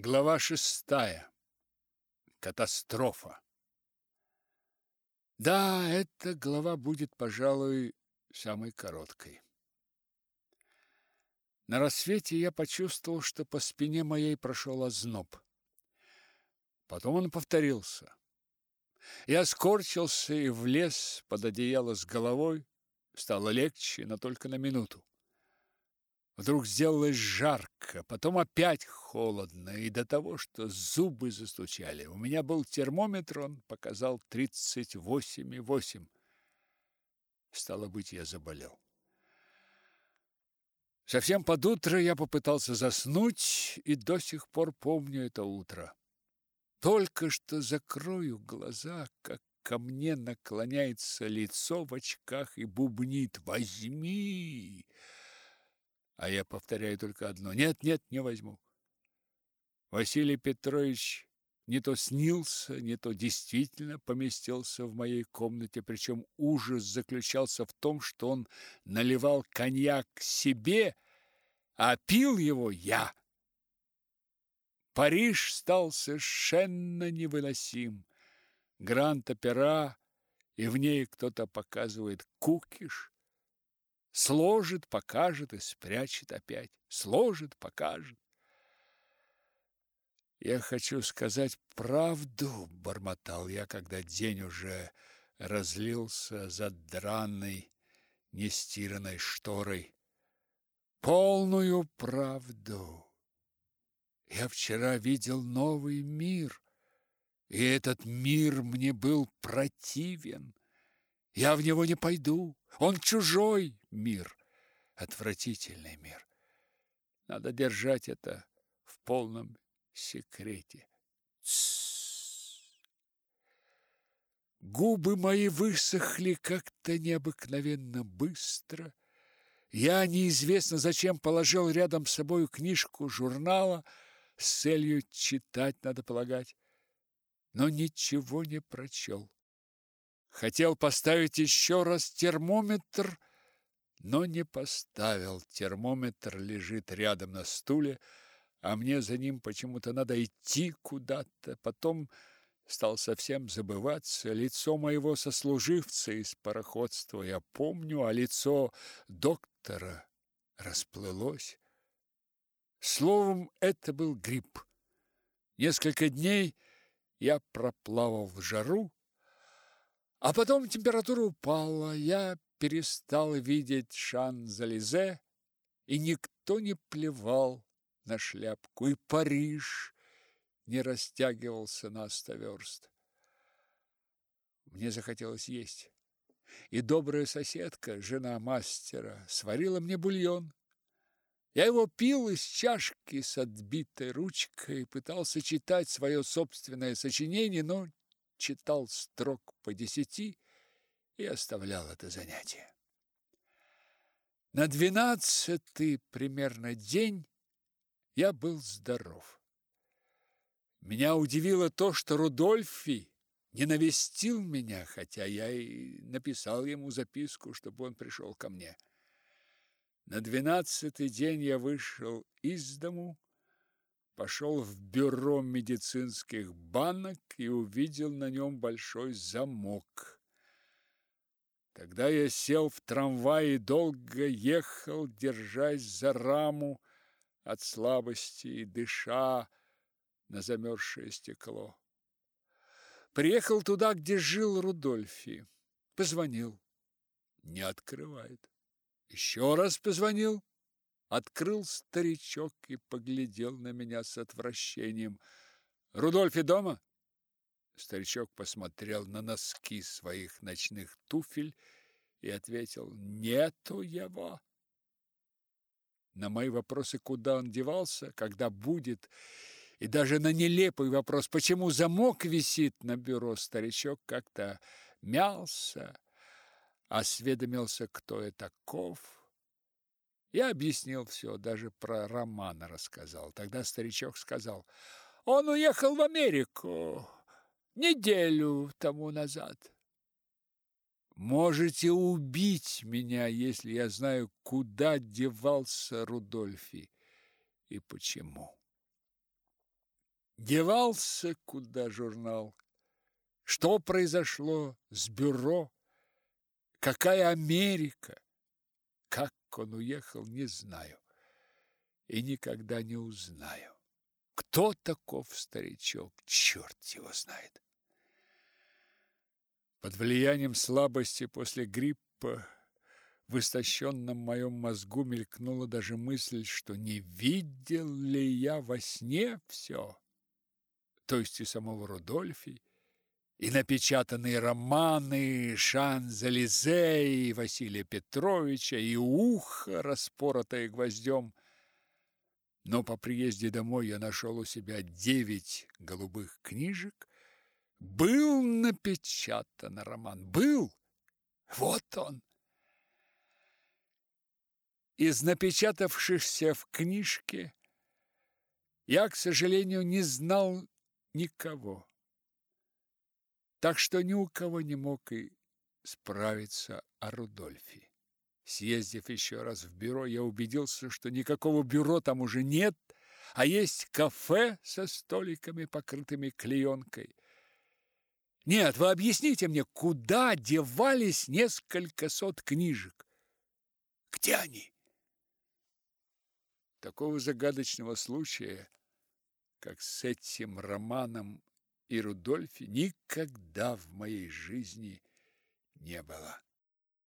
Глава шестая. Катастрофа. Да, эта глава будет, пожалуй, самой короткой. На рассвете я почувствовал, что по спине моей прошел озноб. Потом он повторился. Я скорчился и влез под одеяло с головой. Стало легче, но только на минуту. Вдруг сделалось жарко, потом опять холодно, и до того, что зубы застучали. У меня был термометр, он показал тридцать восемь и восемь. Стало быть, я заболел. Совсем под утро я попытался заснуть, и до сих пор помню это утро. Только что закрою глаза, как ко мне наклоняется лицо в очках и бубнит «Возьми!» А я повторяю только одно: нет, нет, не возьму. Василий Петрович не то снился, не то действительно поместился в моей комнате, причем ужас заключался в том, что он наливал коньяк себе, а пил его я. Париж стал совершенно невыносим. Гранд-опера, и в ней кто-то показывает кукиш, Сложит, покажет и спрячет опять. Сложит, покажет. Я хочу сказать правду, бормотал я, когда день уже разлился за драной, нестиранной шторой. Полную правду. Я вчера видел новый мир, и этот мир мне был противен. Я в него не пойду. Он чужой мир, отвратительный мир. Надо держать это в полном секрете. Губы мои высохли как-то необыкновенно быстро. Я неизвестно зачем положил рядом с собой книжку журнала с целью читать, надо полагать, но ничего не прочел. Хотел поставить еще раз термометр, но не поставил. Термометр лежит рядом на стуле, а мне за ним почему-то надо идти куда-то. Потом стал совсем забываться. Лицо моего сослуживца из пароходства я помню, а лицо доктора расплылось. Словом, это был грипп. Несколько дней я проплавал в жару, а потом температура упала, я перестал видеть Шан-Зализе, и никто не плевал на шляпку, и Париж не растягивался на сто верст. Мне захотелось есть, и добрая соседка, жена мастера, сварила мне бульон. Я его пил из чашки с отбитой ручкой, пытался читать свое собственное сочинение, но читал строк по десяти и оставлял это занятие. На двенадцатый примерно день я был здоров. Меня удивило то, что Рудольфи не навестил меня, хотя я и написал ему записку, чтобы он пришел ко мне. На двенадцатый день я вышел из дому, пошел в бюро медицинских банок и увидел на нем большой замок. Тогда я сел в трамвай и долго ехал, держась за раму от слабости и дыша на замерзшее стекло. Приехал туда, где жил Рудольфи. Позвонил. Не открывает. Еще раз позвонил. Открыл старичок и поглядел на меня с отвращением. «Рудольфи дома?» Старичок посмотрел на носки своих ночных туфель и ответил «Нету его». На мои вопросы, куда он девался, когда будет, и даже на нелепый вопрос, почему замок висит на бюро, старичок как-то мялся, осведомился, кто я таков, я объяснил все, даже про Романа рассказал. Тогда старичок сказал, он уехал в Америку неделю тому назад. Можете убить меня, если я знаю, куда девался Рудольфи и почему. Девался куда журнал? Что произошло с бюро? Какая Америка? Как он уехал, не знаю. И никогда не узнаю. Кто таков старичок, черт его знает. Под влиянием слабости после гриппа в истощенном моем мозгу мелькнула даже мысль, что не видел ли я во сне все, то есть и самого Рудольфи, и напечатанные романы Шан-Зализе и Василия Петровича, и ухо, распоротое гвоздем. Но по приезде домой я нашел у себя девять голубых книжек. Был напечатан роман, был. Вот он. Из напечатавшихся в книжке я, к сожалению, не знал никого так что ни у кого не мог и справиться о Рудольфе. Съездив еще раз в бюро, я убедился, что никакого бюро там уже нет, а есть кафе со столиками, покрытыми клеенкой. Нет, вы объясните мне, куда девались несколько сот книжек? Где они? Такого загадочного случая, как с этим романом и Рудольфе никогда в моей жизни не было.